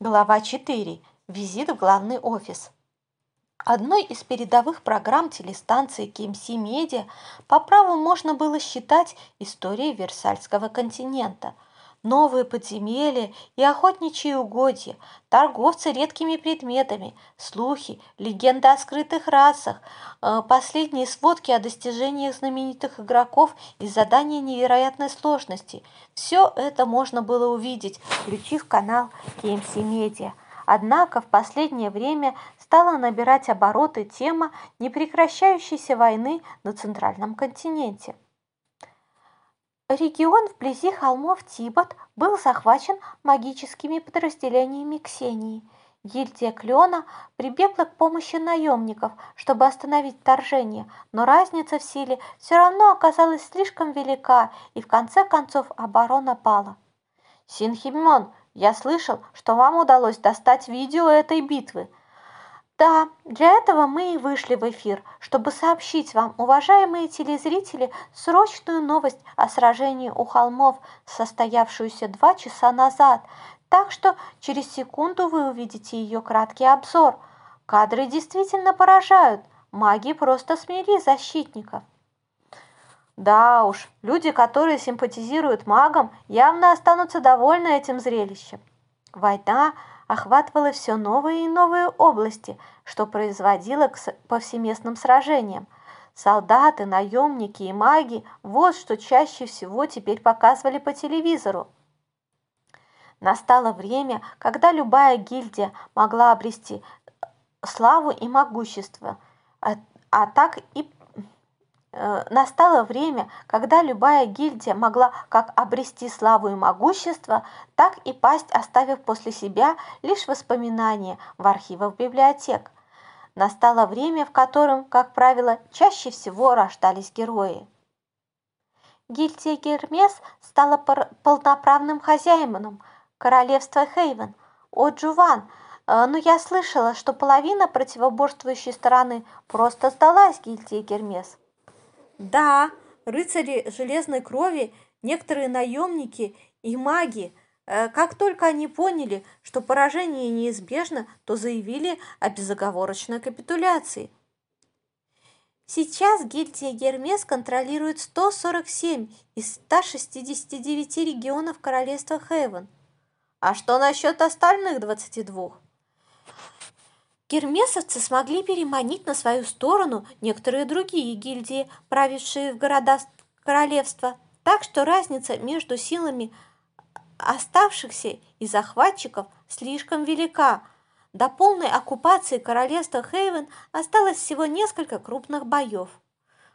Глава 4. Визит в главный офис. Одной из передовых программ телестанции KMC Media по праву можно было считать историей Версальского континента – новые подземелья и охотничьи угодья, торговцы редкими предметами, слухи, легенды о скрытых расах, э, последние сводки о достижениях знаменитых игроков и задания невероятной сложности. Все это можно было увидеть, включив канал KMC Media. Однако в последнее время стала набирать обороты тема непрекращающейся войны на Центральном континенте. Регион вблизи холмов Тибот был захвачен магическими подразделениями Ксении. Гильдия Клена прибегла к помощи наемников, чтобы остановить вторжение, но разница в силе все равно оказалась слишком велика, и в конце концов оборона пала. «Синхимон, я слышал, что вам удалось достать видео этой битвы», да, для этого мы и вышли в эфир, чтобы сообщить вам, уважаемые телезрители, срочную новость о сражении у холмов, состоявшуюся два часа назад. Так что через секунду вы увидите ее краткий обзор. Кадры действительно поражают. Маги просто смели защитников. Да уж, люди, которые симпатизируют магам, явно останутся довольны этим зрелищем. Война охватывала все новые и новые области, что производило к повсеместным сражениям. Солдаты, наемники и маги – вот что чаще всего теперь показывали по телевизору. Настало время, когда любая гильдия могла обрести славу и могущество, а, а так и Э, настало время, когда любая гильдия могла как обрести славу и могущество, так и пасть, оставив после себя лишь воспоминания в архивах библиотек. Настало время, в котором, как правило, чаще всего рождались герои. Гильдия Гермес стала полноправным хозяином королевства Хейвен. О, Джуван, э, но я слышала, что половина противоборствующей стороны просто сдалась гильдии Гермес. Да, рыцари железной крови, некоторые наемники и маги, э, как только они поняли, что поражение неизбежно, то заявили о безоговорочной капитуляции. Сейчас гильдия Гермес контролирует 147 из 169 регионов королевства Хейвен. А что насчет остальных 22? Гермесовцы смогли переманить на свою сторону некоторые другие гильдии, правившие в города королевства, так что разница между силами оставшихся и захватчиков слишком велика. До полной оккупации королевства Хейвен осталось всего несколько крупных боев.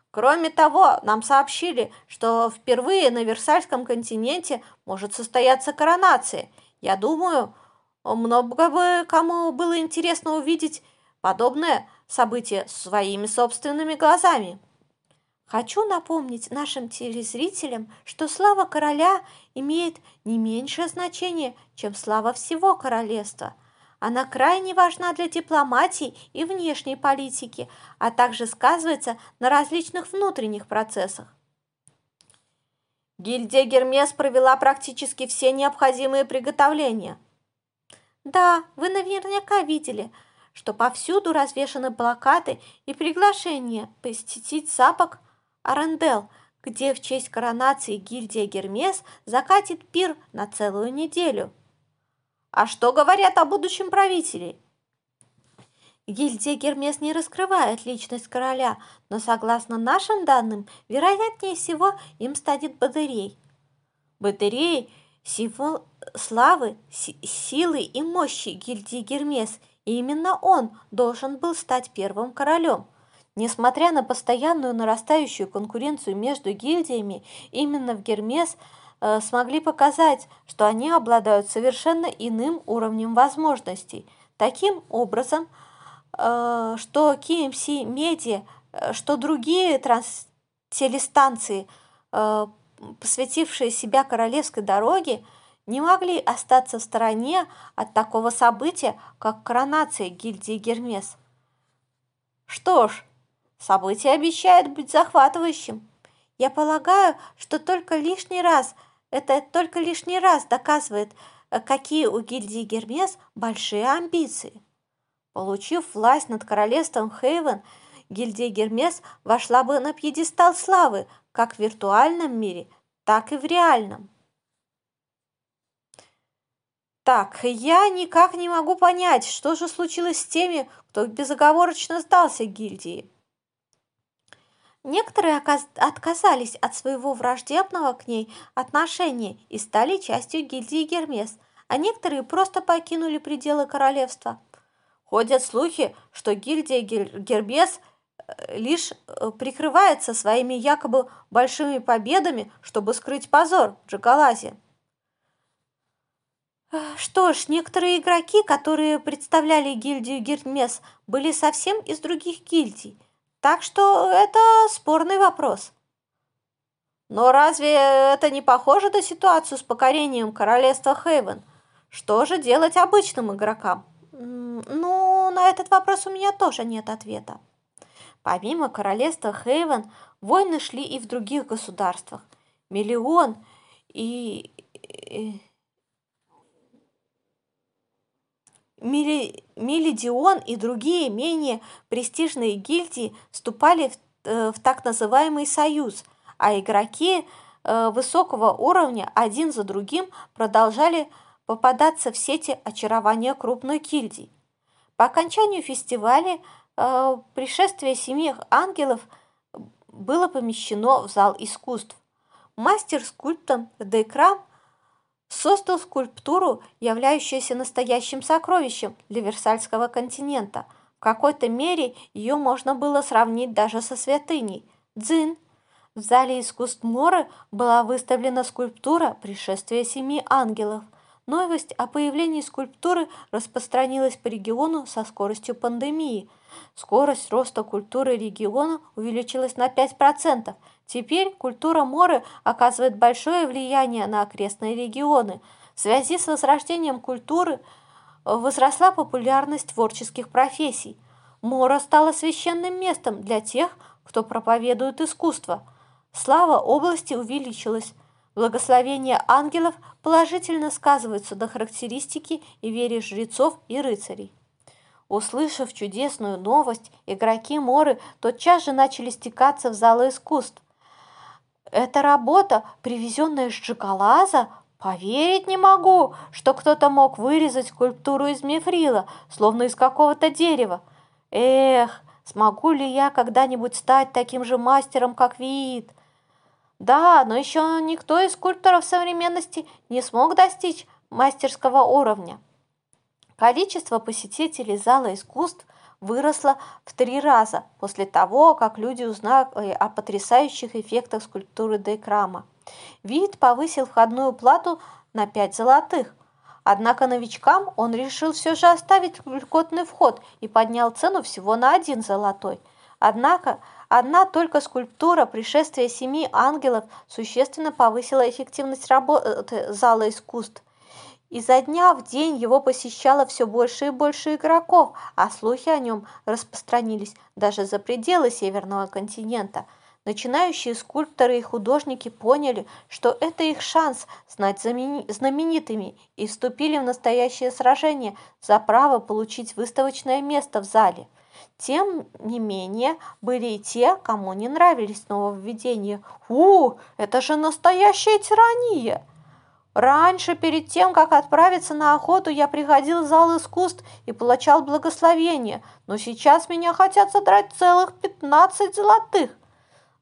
Кроме того, нам сообщили, что впервые на Версальском континенте может состояться коронация. Я думаю, много бы кому было интересно увидеть подобное событие своими собственными глазами. Хочу напомнить нашим телезрителям, что слава короля имеет не меньшее значение, чем слава всего королевства. Она крайне важна для дипломатии и внешней политики, а также сказывается на различных внутренних процессах. Гильдия Гермес провела практически все необходимые приготовления – да, вы наверняка видели, что повсюду развешаны плакаты и приглашения посетить запах Арендел, где в честь коронации гильдия Гермес закатит пир на целую неделю. А что говорят о будущем правителе? Гильдия Гермес не раскрывает личность короля, но согласно нашим данным, вероятнее всего им станет Батырей. Батырей – символ славы, силы и мощи гильдии Гермес, и именно он должен был стать первым королем. Несмотря на постоянную нарастающую конкуренцию между гильдиями, именно в Гермес э, смогли показать, что они обладают совершенно иным уровнем возможностей. Таким образом, э, что KMC Media, э, что другие транс телестанции э, посвятившие себя королевской дороге, не могли остаться в стороне от такого события, как коронация гильдии Гермес. Что ж, событие обещает быть захватывающим. Я полагаю, что только лишний раз, это только лишний раз доказывает, какие у гильдии Гермес большие амбиции. Получив власть над королевством Хейвен, гильдия Гермес вошла бы на пьедестал славы как в виртуальном мире, так и в реальном. Так, я никак не могу понять, что же случилось с теми, кто безоговорочно сдался гильдии. Некоторые отказались от своего враждебного к ней отношения и стали частью гильдии Гермес, а некоторые просто покинули пределы королевства. Ходят слухи, что гильдия Гермес э, лишь э, прикрывается своими якобы большими победами, чтобы скрыть позор в Джагалазе. Что ж, некоторые игроки, которые представляли гильдию Гермес, были совсем из других гильдий – так что это спорный вопрос. Но разве это не похоже на ситуацию с покорением королевства Хейвен? Что же делать обычным игрокам? Ну, на этот вопрос у меня тоже нет ответа. Помимо королевства Хейвен, войны шли и в других государствах. Миллион и... Мили, Милидион и другие менее престижные гильдии вступали в, э, в так называемый союз, а игроки э, высокого уровня один за другим продолжали попадаться в сети очарования крупных гильдий. По окончанию фестиваля э, пришествие семи ангелов было помещено в зал искусств. Мастер скульптор Дейкрам создал скульптуру, являющуюся настоящим сокровищем для Версальского континента. В какой-то мере ее можно было сравнить даже со святыней. Дзин. В зале искусств Моры была выставлена скульптура «Пришествие семи ангелов». Новость о появлении скульптуры распространилась по региону со скоростью пандемии. Скорость роста культуры региона увеличилась на 5%. Теперь культура Моры оказывает большое влияние на окрестные регионы. В связи с возрождением культуры возросла популярность творческих профессий. Мора стала священным местом для тех, кто проповедует искусство. Слава области увеличилась. Благословение ангелов положительно сказывается на характеристике и вере жрецов и рыцарей. Услышав чудесную новость, игроки Моры тотчас же начали стекаться в залы искусств. Эта работа, привезенная из Джакалаза, поверить не могу, что кто-то мог вырезать скульптуру из мифрила, словно из какого-то дерева. Эх, смогу ли я когда-нибудь стать таким же мастером, как Виит? Да, но еще никто из скульпторов современности не смог достичь мастерского уровня. Количество посетителей зала искусств выросло в три раза после того, как люди узнали о потрясающих эффектах скульптуры Дейкрама. Вид повысил входную плату на 5 золотых. Однако новичкам он решил все же оставить льготный вход и поднял цену всего на один золотой. Однако Одна только скульптура «Пришествие семи ангелов» существенно повысила эффективность работы зала искусств. Изо дня в день его посещало все больше и больше игроков, а слухи о нем распространились даже за пределы Северного континента. Начинающие скульпторы и художники поняли, что это их шанс стать знаменитыми и вступили в настоящее сражение за право получить выставочное место в зале. Тем не менее, были и те, кому не нравились нововведения. «У, это же настоящая тирания!» Раньше, перед тем, как отправиться на охоту, я приходил в зал искусств и получал благословение, но сейчас меня хотят задрать целых пятнадцать золотых.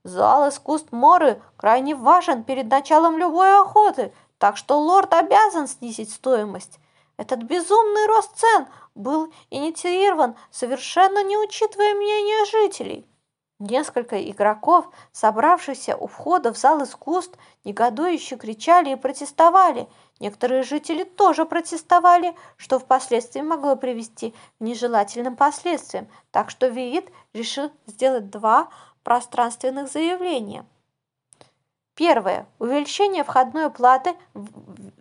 Зал искусств Моры крайне важен перед началом любой охоты, так что лорд обязан снизить стоимость. Этот безумный рост цен был инициирован, совершенно не учитывая мнения жителей. Несколько игроков, собравшихся у входа в зал искусств, негодующе кричали и протестовали. Некоторые жители тоже протестовали, что впоследствии могло привести к нежелательным последствиям, так что Виит решил сделать два пространственных заявления. Первое. Увеличение входной платы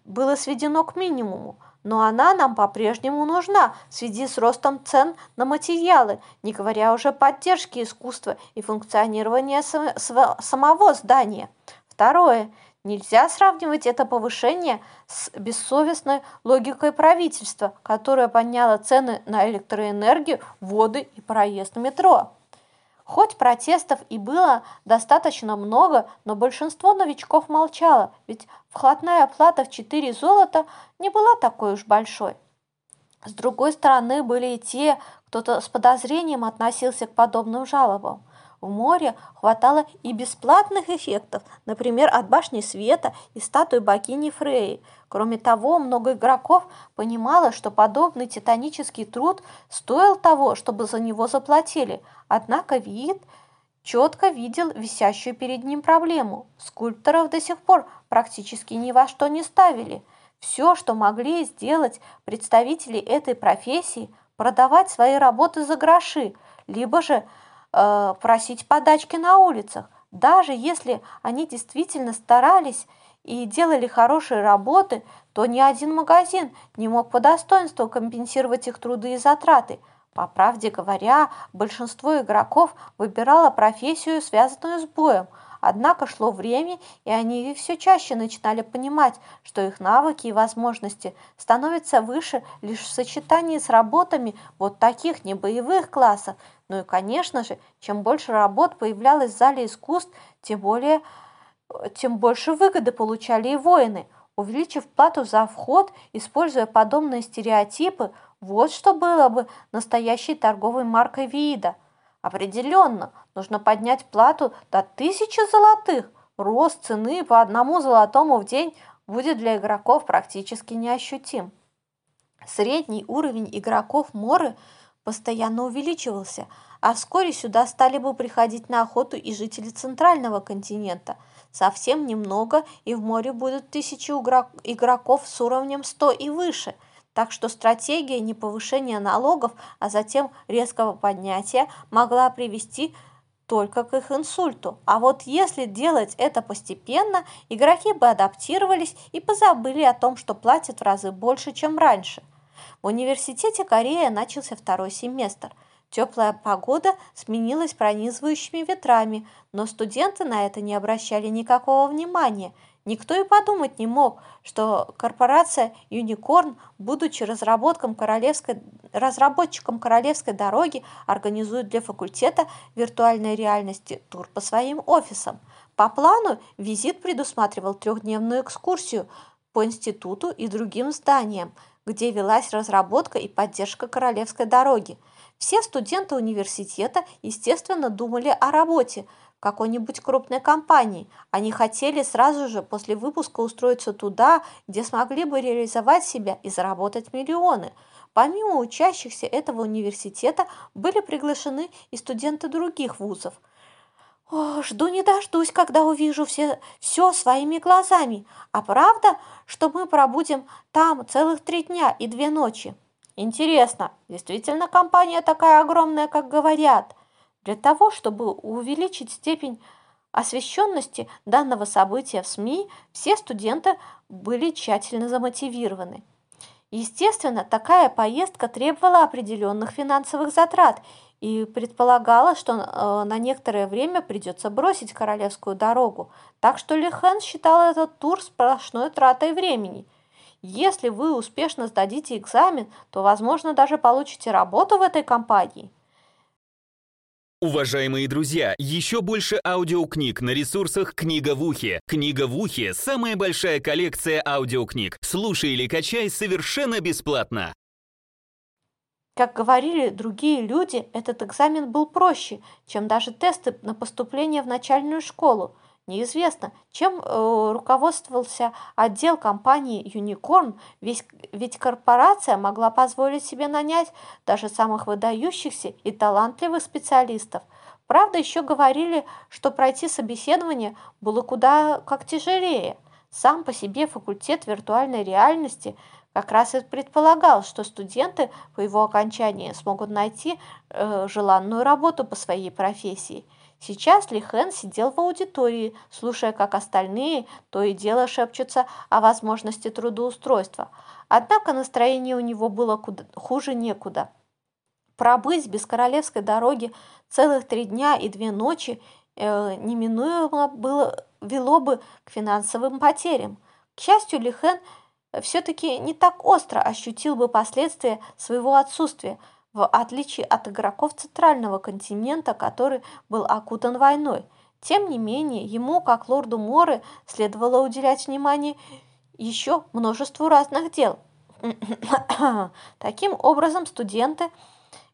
было сведено к минимуму но она нам по-прежнему нужна в связи с ростом цен на материалы, не говоря уже о поддержке искусства и функционирования самого здания. Второе. Нельзя сравнивать это повышение с бессовестной логикой правительства, которое подняло цены на электроэнергию, воды и проезд в метро. Хоть протестов и было достаточно много, но большинство новичков молчало, ведь вкладная оплата в 4 золота не была такой уж большой. С другой стороны, были и те, кто-то с подозрением относился к подобным жалобам. В море хватало и бесплатных эффектов, например, от башни света и статуи богини Фреи. Кроме того, много игроков понимало, что подобный титанический труд стоил того, чтобы за него заплатили. Однако вид четко видел висящую перед ним проблему. Скульпторов до сих пор практически ни во что не ставили. Все, что могли сделать представители этой профессии, продавать свои работы за гроши, либо же э, просить подачки на улицах. Даже если они действительно старались и делали хорошие работы, то ни один магазин не мог по достоинству компенсировать их труды и затраты. По правде говоря, большинство игроков выбирало профессию, связанную с боем, однако шло время, и они все чаще начинали понимать, что их навыки и возможности становятся выше лишь в сочетании с работами вот таких небоевых классов, ну и, конечно же, чем больше работ появлялось в зале искусств, тем, более, тем больше выгоды получали и воины. Увеличив плату за вход, используя подобные стереотипы, вот что было бы настоящей торговой маркой вида. Определенно, нужно поднять плату до тысячи золотых. Рост цены по одному золотому в день будет для игроков практически неощутим. Средний уровень игроков Моры – постоянно увеличивался, а вскоре сюда стали бы приходить на охоту и жители центрального континента. Совсем немного, и в море будут тысячи игроков с уровнем 100 и выше. Так что стратегия не повышения налогов, а затем резкого поднятия могла привести только к их инсульту. А вот если делать это постепенно, игроки бы адаптировались и позабыли о том, что платят в разы больше, чем раньше. В университете Корея начался второй семестр. Теплая погода сменилась пронизывающими ветрами, но студенты на это не обращали никакого внимания. Никто и подумать не мог, что корпорация Unicorn, будучи разработком королевской, разработчиком королевской дороги, организует для факультета виртуальной реальности тур по своим офисам. По плану визит предусматривал трехдневную экскурсию по институту и другим зданиям – где велась разработка и поддержка королевской дороги. Все студенты университета, естественно, думали о работе какой-нибудь крупной компании. Они хотели сразу же после выпуска устроиться туда, где смогли бы реализовать себя и заработать миллионы. Помимо учащихся этого университета были приглашены и студенты других вузов – о, жду не дождусь, когда увижу все, все своими глазами. А правда, что мы пробудем там целых три дня и две ночи? Интересно, действительно компания такая огромная, как говорят? Для того, чтобы увеличить степень освещенности данного события в СМИ, все студенты были тщательно замотивированы. Естественно, такая поездка требовала определенных финансовых затрат – и предполагалось, что э, на некоторое время придется бросить королевскую дорогу, так что Лихен считал этот тур сплошной тратой времени. Если вы успешно сдадите экзамен, то, возможно, даже получите работу в этой компании. Уважаемые друзья, еще больше аудиокниг на ресурсах «Книга в ухе». «Книга в ухе» — самая большая коллекция аудиокниг. Слушай или качай совершенно бесплатно. Как говорили другие люди, этот экзамен был проще, чем даже тесты на поступление в начальную школу. Неизвестно, чем э, руководствовался отдел компании Unicorn, ведь, ведь корпорация могла позволить себе нанять даже самых выдающихся и талантливых специалистов. Правда, еще говорили, что пройти собеседование было куда как тяжелее. Сам по себе факультет виртуальной реальности – как раз и предполагал, что студенты по его окончании смогут найти э, желанную работу по своей профессии. Сейчас Ли Хэн сидел в аудитории, слушая, как остальные то и дело шепчутся о возможности трудоустройства. Однако настроение у него было куда, хуже некуда. Пробыть без королевской дороги целых три дня и две ночи э, неминуемо было вело бы к финансовым потерям. К счастью, Лихен все-таки не так остро ощутил бы последствия своего отсутствия, в отличие от игроков центрального континента, который был окутан войной. Тем не менее, ему, как лорду Моры, следовало уделять внимание еще множеству разных дел. Таким образом, студенты,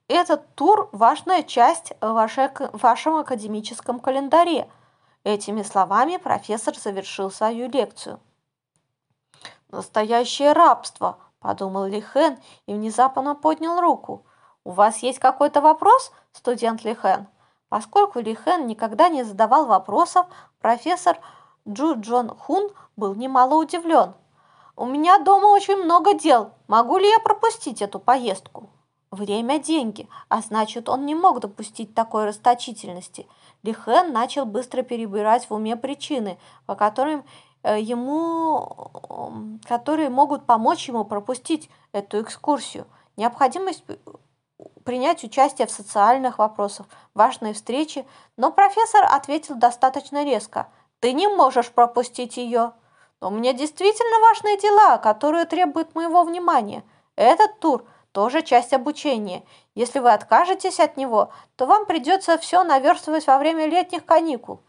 этот тур – важная часть вашей, вашем академическом календаре. Этими словами профессор завершил свою лекцию. «Настоящее рабство», – подумал Лихен и внезапно поднял руку. «У вас есть какой-то вопрос, студент Лихен?» Поскольку Лихен никогда не задавал вопросов, профессор Джу Джон Хун был немало удивлен. «У меня дома очень много дел. Могу ли я пропустить эту поездку?» Время – деньги, а значит, он не мог допустить такой расточительности. Лихен начал быстро перебирать в уме причины, по которым э, ему, которые могут помочь ему пропустить эту экскурсию. Необходимость принять участие в социальных вопросах, важные встречи, но профессор ответил достаточно резко. «Ты не можешь пропустить ее!» «Но у меня действительно важные дела, которые требуют моего внимания. Этот тур – тоже часть обучения. Если вы откажетесь от него, то вам придется все наверстывать во время летних каникул.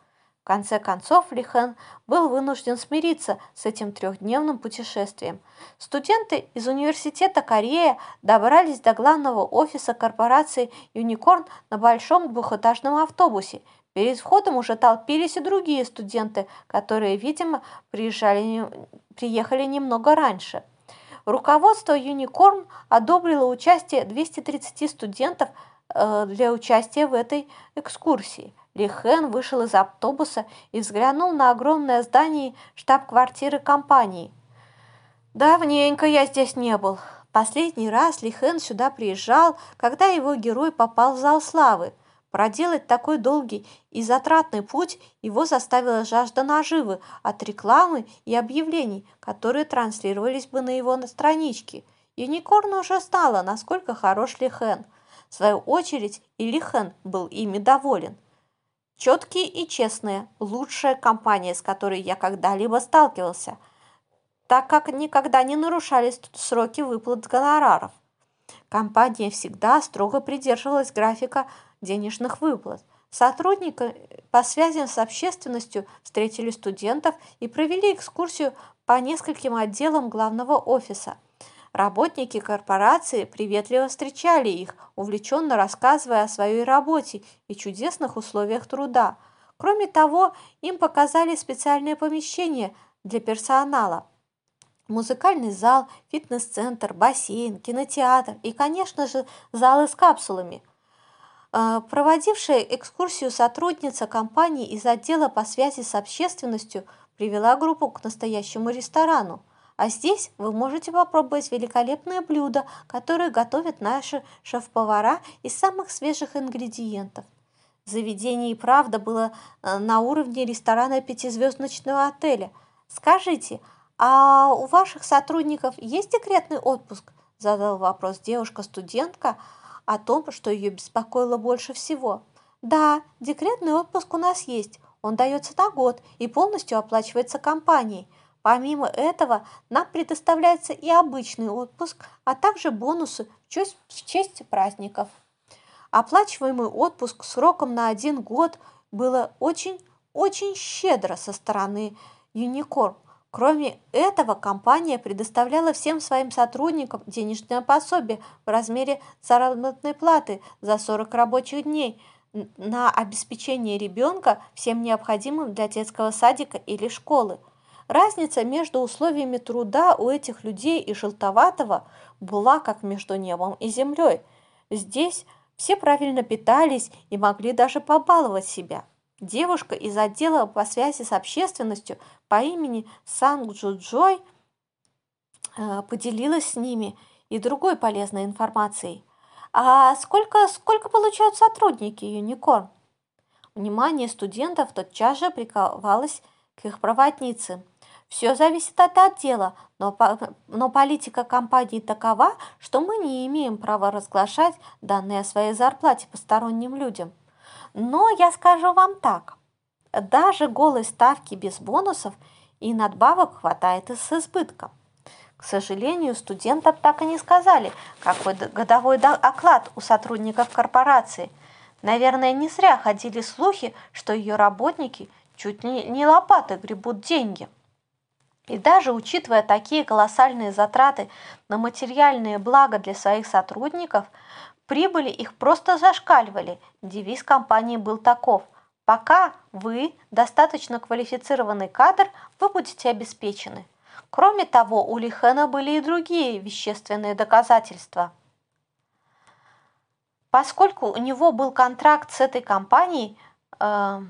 Конце концов, Лихен был вынужден смириться с этим трехдневным путешествием. Студенты из университета Корея добрались до главного офиса корпорации «Юникорн» на большом двухэтажном автобусе. Перед входом уже толпились и другие студенты, которые, видимо, приезжали, приехали немного раньше. Руководство Юникорн одобрило участие 230 студентов э, для участия в этой экскурсии. Ли Хэн вышел из автобуса и взглянул на огромное здание штаб-квартиры компании. «Давненько я здесь не был. Последний раз Ли Хэн сюда приезжал, когда его герой попал в зал славы – Проделать такой долгий и затратный путь его заставила жажда наживы от рекламы и объявлений, которые транслировались бы на его страничке. Юникорн уже знала, насколько хорош Лихен. В свою очередь и Лихен был ими доволен. Четкие и честные, лучшая компания, с которой я когда-либо сталкивался, так как никогда не нарушались сроки выплат гонораров. Компания всегда строго придерживалась графика денежных выплат. Сотрудники по связям с общественностью встретили студентов и провели экскурсию по нескольким отделам главного офиса. Работники корпорации приветливо встречали их, увлеченно рассказывая о своей работе и чудесных условиях труда. Кроме того, им показали специальное помещение для персонала. Музыкальный зал, фитнес-центр, бассейн, кинотеатр и, конечно же, залы с капсулами – а, проводившая экскурсию сотрудница компании из отдела по связи с общественностью привела группу к настоящему ресторану. А здесь вы можете попробовать великолепное блюдо, которое готовят наши шеф-повара из самых свежих ингредиентов. Заведение и правда было э, на уровне ресторана пятизвездочного отеля. Скажите, а у ваших сотрудников есть декретный отпуск? Задал вопрос девушка-студентка, о том, что ее беспокоило больше всего. «Да, декретный отпуск у нас есть. Он дается на год и полностью оплачивается компанией. Помимо этого, нам предоставляется и обычный отпуск, а также бонусы в честь, в честь праздников. Оплачиваемый отпуск сроком на один год было очень-очень щедро со стороны Юникорн. Кроме этого, компания предоставляла всем своим сотрудникам денежное пособие в размере заработной платы за 40 рабочих дней на обеспечение ребенка всем необходимым для детского садика или школы. Разница между условиями труда у этих людей и желтоватого была как между небом и землей. Здесь все правильно питались и могли даже побаловать себя. Девушка из отдела по связи с общественностью по имени Санг э, поделилась с ними и другой полезной информацией. А сколько, сколько получают сотрудники Юникорн? Внимание студентов тотчас же приковалось к их проводнице. Все зависит от отдела, но, но политика компании такова, что мы не имеем права разглашать данные о своей зарплате посторонним людям. Но я скажу вам так. даже голой ставки без бонусов и надбавок хватает и с избытком. К сожалению, студентам так и не сказали, какой годовой оклад у сотрудников корпорации. Наверное, не зря ходили слухи, что ее работники чуть не лопаты гребут деньги. И даже учитывая такие колоссальные затраты на материальные блага для своих сотрудников, прибыли их просто зашкаливали. Девиз компании был таков – Пока вы достаточно квалифицированный кадр, вы будете обеспечены. Кроме того, у Лихена были и другие вещественные доказательства. Поскольку у него был контракт с этой компанией э,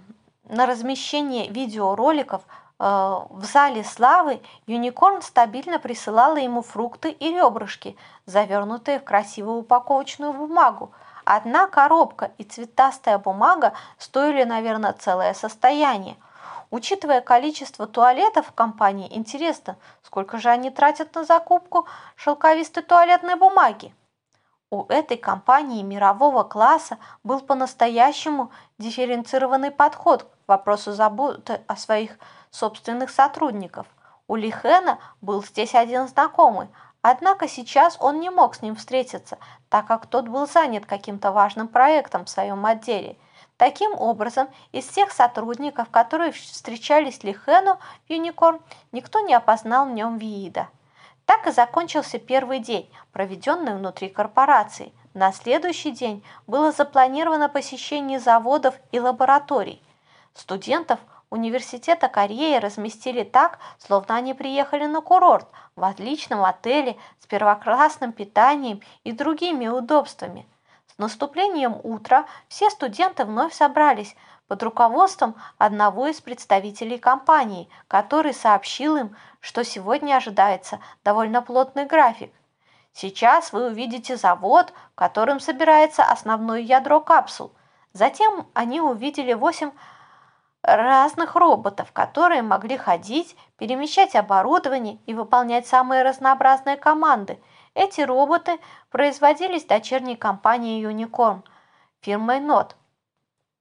на размещение видеороликов в зале славы, Юникорн стабильно присылала ему фрукты и ребрышки, завернутые в красивую упаковочную бумагу. Одна коробка и цветастая бумага стоили, наверное, целое состояние – Учитывая количество туалетов в компании, интересно, сколько же они тратят на закупку шелковистой туалетной бумаги? У этой компании мирового класса был по-настоящему дифференцированный подход к вопросу заботы о своих собственных сотрудников. У Лихена был здесь один знакомый, однако сейчас он не мог с ним встретиться, так как тот был занят каким-то важным проектом в своем отделе – Таким образом, из всех сотрудников, которые встречались Лихену в Юникорн, никто не опознал в нем Виида. Так и закончился первый день, проведенный внутри корпорации. На следующий день было запланировано посещение заводов и лабораторий. Студентов университета Кореи разместили так, словно они приехали на курорт, в отличном отеле с первоклассным питанием и другими удобствами – наступлением утра все студенты вновь собрались под руководством одного из представителей компании, который сообщил им, что сегодня ожидается довольно плотный график. Сейчас вы увидите завод, в котором собирается основное ядро капсул. Затем они увидели восемь разных роботов, которые могли ходить, перемещать оборудование и выполнять самые разнообразные команды – эти роботы производились дочерней компанией Unicorn, фирмой Not.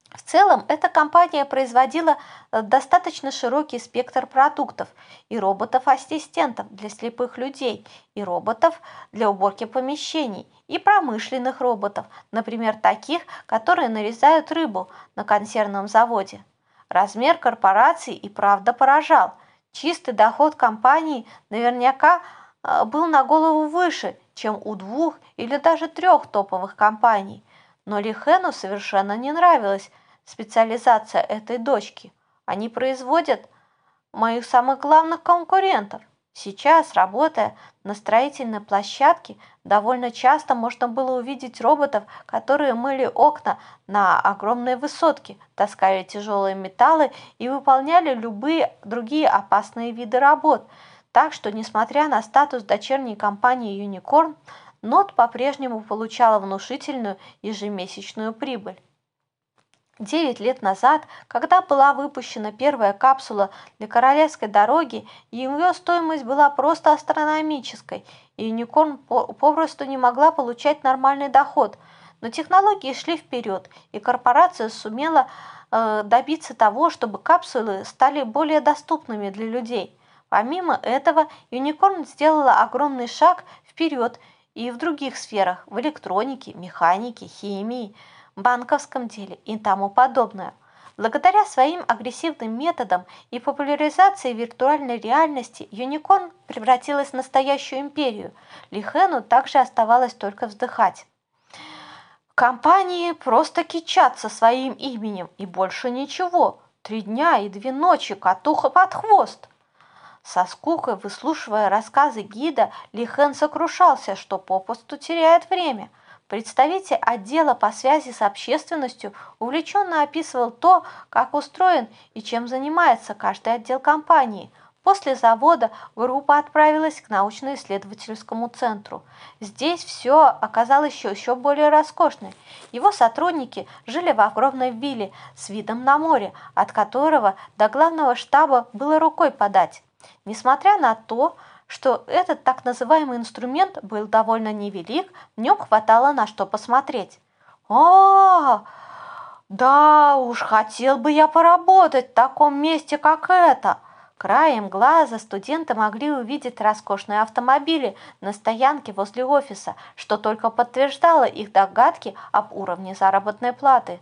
В целом, эта компания производила э, достаточно широкий спектр продуктов и роботов-ассистентов для слепых людей, и роботов для уборки помещений, и промышленных роботов, например, таких, которые нарезают рыбу на консервном заводе. Размер корпорации и правда поражал. Чистый доход компании наверняка – а, был на голову выше, чем у двух или даже трех топовых компаний. Но Лихену совершенно не нравилась специализация этой дочки. Они производят моих самых главных конкурентов. Сейчас, работая на строительной площадке, довольно часто можно было увидеть роботов, которые мыли окна на огромной высотке, таскали тяжелые металлы и выполняли любые другие опасные виды работ – так что, несмотря на статус дочерней компании Unicorn, Нот по-прежнему получала внушительную ежемесячную прибыль. Девять лет назад, когда была выпущена первая капсула для королевской дороги, ее стоимость была просто астрономической, и Unicorn попросту не могла получать нормальный доход. Но технологии шли вперед, и корпорация сумела э, добиться того, чтобы капсулы стали более доступными для людей – Помимо этого, Юникорн сделала огромный шаг вперед и в других сферах, в электронике, механике, химии, банковском деле и тому подобное. Благодаря своим агрессивным методам и популяризации виртуальной реальности Юникорн превратилась в настоящую империю. Лихену также оставалось только вздыхать. Компании просто кичатся своим именем и больше ничего. Три дня и две ночи катуха под хвост – со скукой, выслушивая рассказы гида, Лихен сокрушался, что попусту теряет время. Представитель отдела по связи с общественностью увлеченно описывал то, как устроен и чем занимается каждый отдел компании. После завода группа отправилась к научно-исследовательскому центру. Здесь все оказалось еще, еще более роскошным. Его сотрудники жили в огромной вилле с видом на море, от которого до главного штаба было рукой подать. Несмотря на то, что этот так называемый инструмент был довольно невелик, в нем хватало на что посмотреть. О, Да уж, хотел бы я поработать в таком месте, как это. Краем глаза студенты могли увидеть роскошные автомобили на стоянке возле офиса, что только подтверждало их догадки об уровне заработной платы.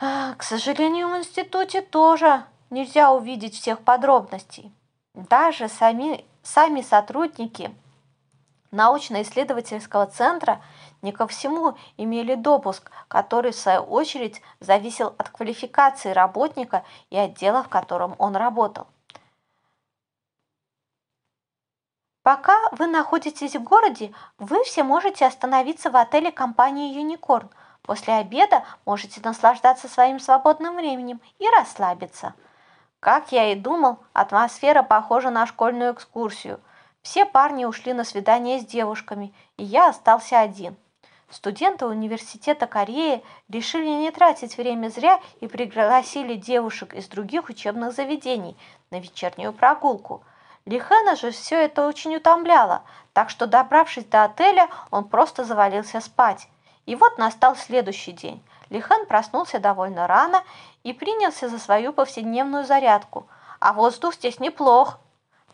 А, к сожалению, в институте тоже нельзя увидеть всех подробностей. Даже сами, сами сотрудники научно-исследовательского центра не ко всему имели допуск, который в свою очередь зависел от квалификации работника и отдела, в котором он работал. Пока вы находитесь в городе, вы все можете остановиться в отеле компании «Юникорн», После обеда можете наслаждаться своим свободным временем и расслабиться. Как я и думал, атмосфера похожа на школьную экскурсию. Все парни ушли на свидание с девушками, и я остался один. Студенты университета Кореи решили не тратить время зря и пригласили девушек из других учебных заведений на вечернюю прогулку. Лихена же все это очень утомляло, так что, добравшись до отеля, он просто завалился спать. И вот настал следующий день. Лихан проснулся довольно рано и принялся за свою повседневную зарядку. А воздух здесь неплох.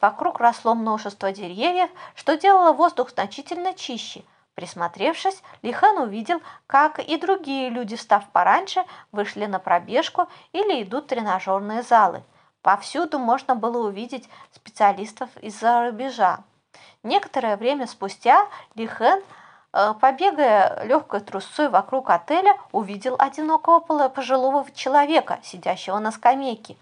Вокруг росло множество деревьев, что делало воздух значительно чище. Присмотревшись, Лихан увидел, как и другие люди, встав пораньше, вышли на пробежку или идут в тренажерные залы. Повсюду можно было увидеть специалистов из-за рубежа. Некоторое время спустя Э, побегая легкой трусцой вокруг отеля, увидел одинокого пожилого человека, сидящего на скамейке.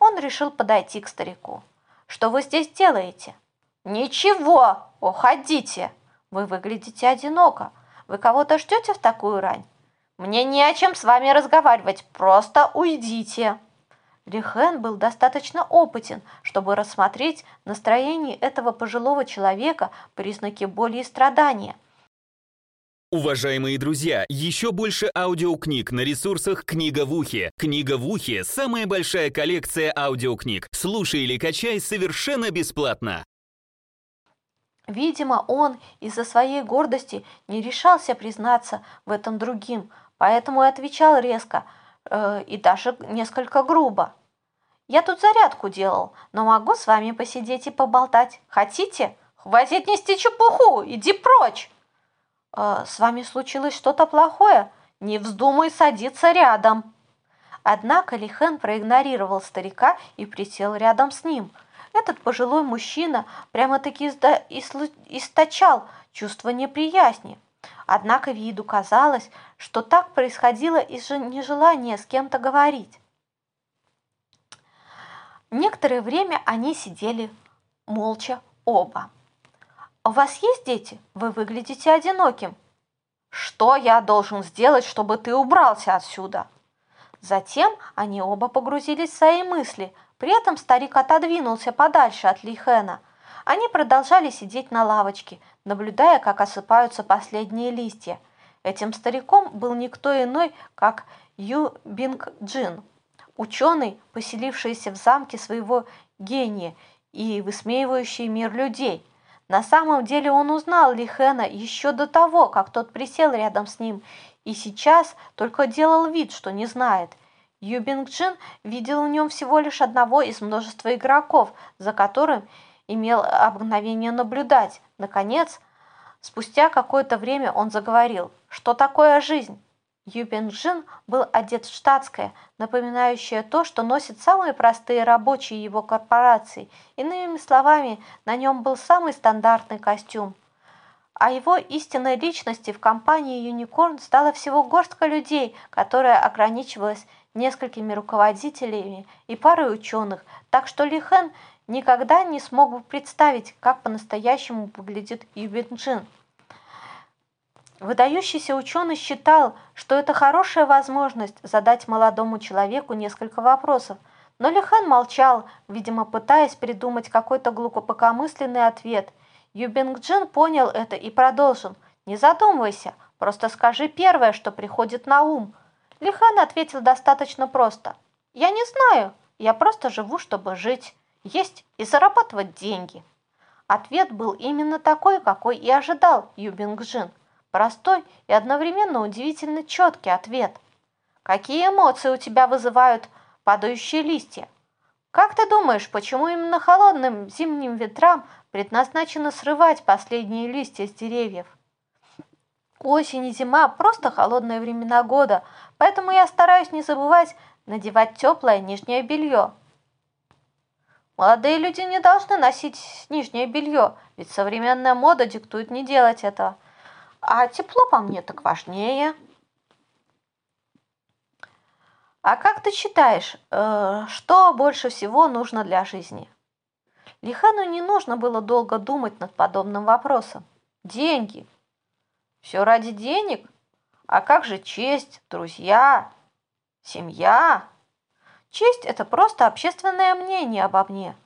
Он решил подойти к старику. «Что вы здесь делаете?» «Ничего! Уходите! Вы выглядите одиноко. Вы кого-то ждете в такую рань?» «Мне не о чем с вами разговаривать, просто уйдите!» Лихен был достаточно опытен, чтобы рассмотреть настроение этого пожилого человека, признаки боли и страдания – Уважаемые друзья, еще больше аудиокниг на ресурсах «Книга в ухе». «Книга в ухе» — самая большая коллекция аудиокниг. Слушай или качай совершенно бесплатно. Видимо, он из-за своей гордости не решался признаться в этом другим, поэтому и отвечал резко э, и даже несколько грубо. «Я тут зарядку делал, но могу с вами посидеть и поболтать. Хотите? Хватит нести чепуху, иди прочь!» «Э, «С вами случилось что-то плохое? Не вздумай садиться рядом!» Однако Лихен проигнорировал старика и присел рядом с ним. Этот пожилой мужчина прямо-таки источал чувство неприязни. Однако виду казалось, что так происходило из-за нежелания с кем-то говорить. Некоторое время они сидели молча оба. «У вас есть дети? Вы выглядите одиноким». «Что я должен сделать, чтобы ты убрался отсюда?» Затем они оба погрузились в свои мысли, при этом старик отодвинулся подальше от Лихена. Они продолжали сидеть на лавочке, наблюдая, как осыпаются последние листья. Этим стариком был никто иной, как Ю Бинг Джин, ученый, поселившийся в замке своего гения и высмеивающий мир людей – на самом деле он узнал Лихена еще до того, как тот присел рядом с ним, и сейчас только делал вид, что не знает. Юбингджин видел в нем всего лишь одного из множества игроков, за которым имел обыкновение наблюдать. Наконец, спустя какое-то время он заговорил, что такое жизнь. Юбенджин был одет в штатское, напоминающее то, что носят самые простые рабочие его корпорации. Иными словами, на нем был самый стандартный костюм. А его истинной личности в компании Юникорн стало всего горстка людей, которая ограничивалась несколькими руководителями и парой ученых, так что Лихен никогда не смог бы представить, как по-настоящему выглядит Юбенджин. Выдающийся ученый считал, что это хорошая возможность задать молодому человеку несколько вопросов, но Лихан молчал, видимо, пытаясь придумать какой-то глубокомысленный ответ. Юбингджин понял это и продолжил. «Не задумывайся, просто скажи первое, что приходит на ум». Лихан ответил достаточно просто. «Я не знаю, я просто живу, чтобы жить, есть и зарабатывать деньги». Ответ был именно такой, какой и ожидал Юбингджин – Простой и одновременно удивительно четкий ответ. Какие эмоции у тебя вызывают падающие листья? Как ты думаешь, почему именно холодным зимним ветрам предназначено срывать последние листья с деревьев? Осень и зима – просто холодные времена года, поэтому я стараюсь не забывать надевать теплое нижнее белье. Молодые люди не должны носить нижнее белье, ведь современная мода диктует не делать этого. А тепло по мне так важнее. А как ты считаешь, э, что больше всего нужно для жизни? Лихану не нужно было долго думать над подобным вопросом. Деньги. Все ради денег? А как же честь, друзья, семья? Честь – это просто общественное мнение обо мне.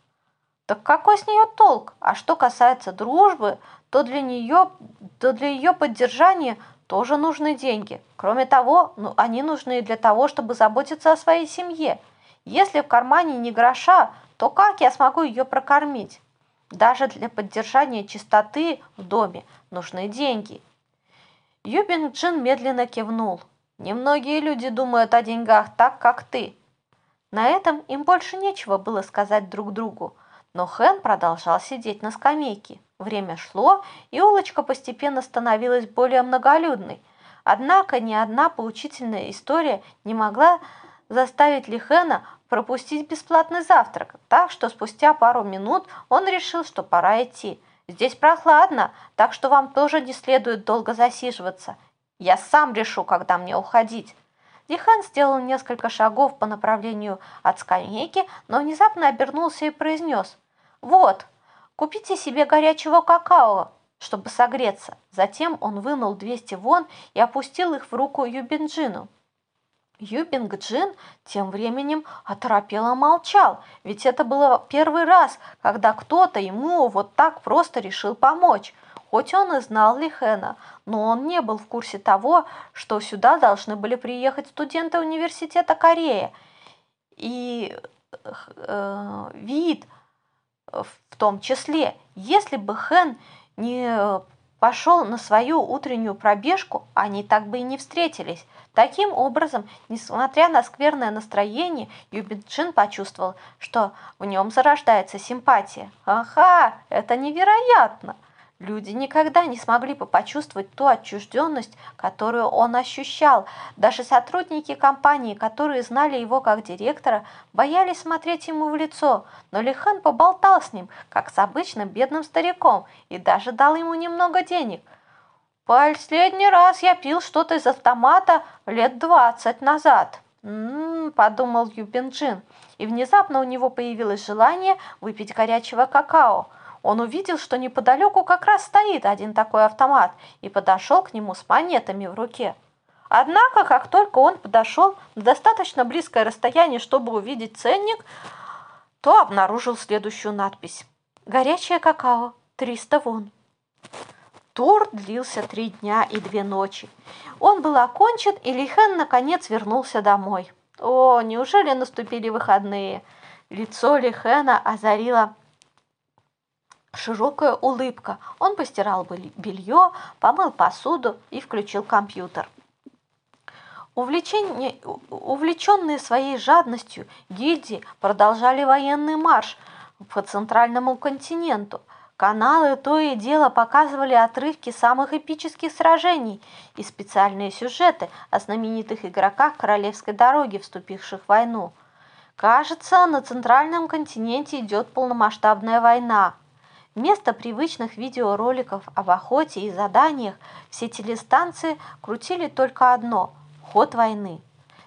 Так какой с нее толк? А что касается дружбы, то для нее, то для ее поддержания тоже нужны деньги. Кроме того, ну, они нужны для того, чтобы заботиться о своей семье. Если в кармане не гроша, то как я смогу ее прокормить? Даже для поддержания чистоты в доме нужны деньги. Юбинг Джин медленно кивнул. Немногие люди думают о деньгах так, как ты. На этом им больше нечего было сказать друг другу, но Хэн продолжал сидеть на скамейке. Время шло, и улочка постепенно становилась более многолюдной. Однако ни одна поучительная история не могла заставить Лихена пропустить бесплатный завтрак, так что спустя пару минут он решил, что пора идти. «Здесь прохладно, так что вам тоже не следует долго засиживаться. Я сам решу, когда мне уходить». Дихан сделал несколько шагов по направлению от скамейки, но внезапно обернулся и произнес «Вот, Купите себе горячего какао, чтобы согреться. Затем он вынул 200 вон и опустил их в руку Юбинджину. Юбинг-джин тем временем оторопело молчал, ведь это было первый раз, когда кто-то ему вот так просто решил помочь. Хоть он и знал Лихена, но он не был в курсе того, что сюда должны были приехать студенты университета Корея. И э, вид в том числе, если бы Хэн не э, пошел на свою утреннюю пробежку, они так бы и не встретились. Таким образом, несмотря на скверное настроение, Юбинчин почувствовал, что в нем зарождается симпатия. «Ага, это невероятно!» Люди никогда не смогли бы почувствовать ту отчужденность, которую он ощущал. Даже сотрудники компании, которые знали его как директора, боялись смотреть ему в лицо. Но Лихан поболтал с ним, как с обычным бедным стариком, и даже дал ему немного денег. «Последний раз я пил что-то из автомата лет двадцать назад», «М-м-м», подумал Юбинджин, и внезапно у него появилось желание выпить горячего какао. Он увидел, что неподалеку как раз стоит один такой автомат и подошел к нему с монетами в руке. Однако, как только он подошел на достаточно близкое расстояние, чтобы увидеть ценник, то обнаружил следующую надпись. «Горячее какао, 300 вон». Тур длился три дня и две ночи. Он был окончен, и Лихан наконец вернулся домой. О, неужели наступили выходные? Лицо Лихена озарило широкая улыбка. Он постирал белье, помыл посуду и включил компьютер. Увлеченные своей жадностью, гильдии продолжали военный марш по центральному континенту. Каналы то и дело показывали отрывки самых эпических сражений и специальные сюжеты о знаменитых игроках Королевской дороги, вступивших в войну. Кажется, на центральном континенте идет полномасштабная война. Вместо привычных видеороликов об охоте и заданиях все телестанции крутили только одно – ход войны.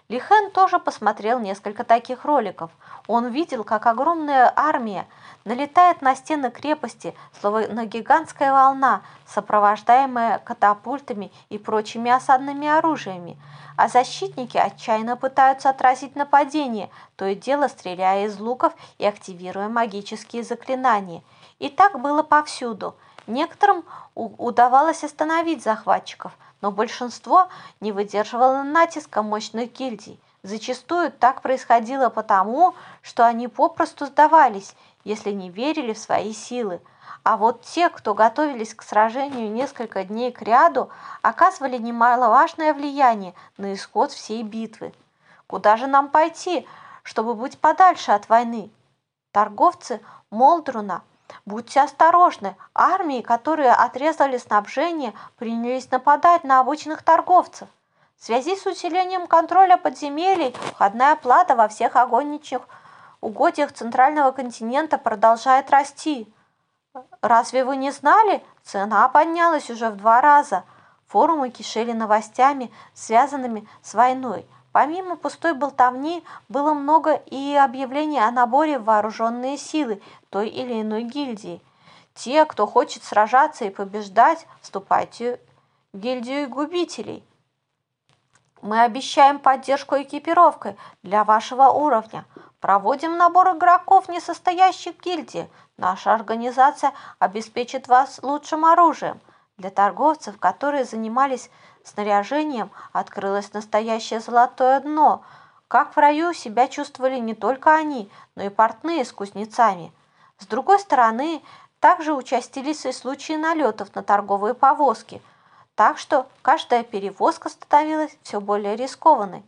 Лихен тоже посмотрел несколько таких роликов. Он видел, как огромная армия налетает на стены крепости, словно гигантская волна, сопровождаемая катапультами и прочими осадными оружиями. А защитники отчаянно пытаются отразить нападение, то и дело стреляя из луков и активируя магические заклинания – и так было повсюду. Некоторым удавалось остановить захватчиков, но большинство не выдерживало натиска мощных гильдий. Зачастую так происходило потому, что они попросту сдавались, если не верили в свои силы. А вот те, кто готовились к сражению несколько дней к ряду, оказывали немаловажное влияние на исход всей битвы. Куда же нам пойти, чтобы быть подальше от войны? Торговцы Молдруна, будьте осторожны, армии, которые отрезали снабжение, принялись нападать на обычных торговцев. В связи с усилением контроля подземелий, входная плата во всех огонничьих угодьях центрального континента продолжает расти. Разве вы не знали? Цена поднялась уже в два раза. Форумы кишели новостями, связанными с войной. Помимо пустой болтовни, было много и объявлений о наборе в вооруженные силы той или иной гильдии. Те, кто хочет сражаться и побеждать, вступайте в гильдию губителей. Мы обещаем поддержку экипировкой для вашего уровня. Проводим набор игроков, не состоящих в гильдии. Наша организация обеспечит вас лучшим оружием. Для торговцев, которые занимались снаряжением, открылось настоящее золотое дно. Как в раю себя чувствовали не только они, но и портные с кузнецами. С другой стороны, также участились и случаи налетов на торговые повозки, так что каждая перевозка становилась все более рискованной.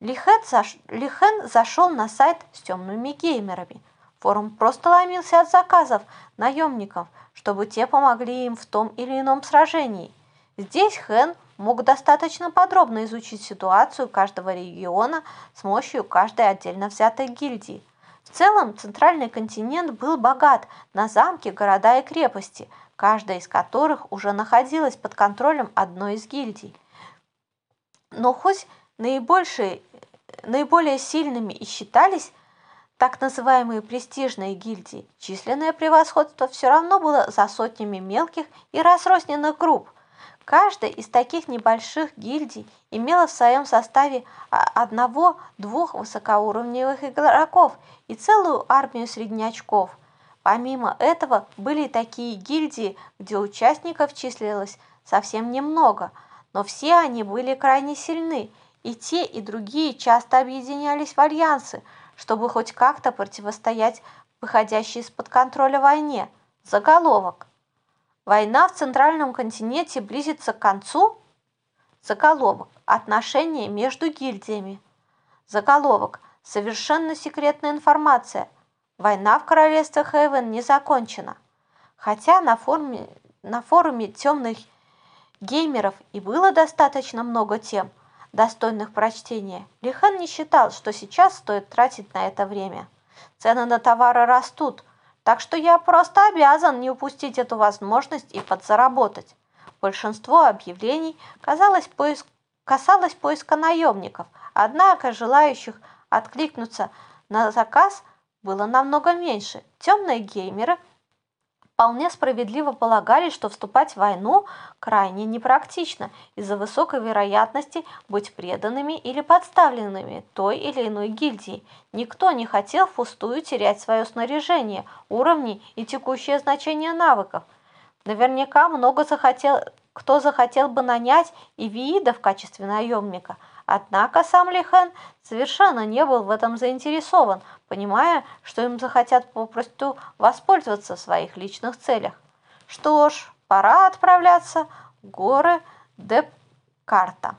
Лихен, заш... Лихен зашел на сайт с темными геймерами. Форум просто ломился от заказов наемников, чтобы те помогли им в том или ином сражении. Здесь Хэн мог достаточно подробно изучить ситуацию каждого региона с помощью каждой отдельно взятой гильдии. В целом, центральный континент был богат на замки, города и крепости, каждая из которых уже находилась под контролем одной из гильдий. Но хоть наибольшие наиболее сильными и считались так называемые престижные гильдии, численное превосходство все равно было за сотнями мелких и разрозненных групп. Каждая из таких небольших гильдий имела в своем составе одного-двух высокоуровневых игроков и целую армию среднячков. Помимо этого были такие гильдии, где участников числилось совсем немного, но все они были крайне сильны – и те, и другие часто объединялись в альянсы, чтобы хоть как-то противостоять выходящей из-под контроля войне. Заголовок. Война в Центральном континенте близится к концу? Заголовок. Отношения между гильдиями. Заголовок. Совершенно секретная информация. Война в королевстве Хейвен не закончена. Хотя на форуме, на форуме темных геймеров и было достаточно много тем – достойных прочтения, Лихан не считал, что сейчас стоит тратить на это время. Цены на товары растут, так что я просто обязан не упустить эту возможность и подзаработать. Большинство объявлений казалось, поиск... касалось поиска наемников, однако желающих откликнуться на заказ было намного меньше. Темные геймеры – вполне справедливо полагали, что вступать в войну крайне непрактично из-за высокой вероятности быть преданными или подставленными той или иной гильдии. Никто не хотел впустую терять свое снаряжение, уровни и текущее значение навыков. Наверняка много захотел, кто захотел бы нанять и Виида в качестве наемника – Однако сам Лихэн совершенно не был в этом заинтересован, понимая, что им захотят попросту воспользоваться в своих личных целях. Что ж, пора отправляться в горы Депкарта.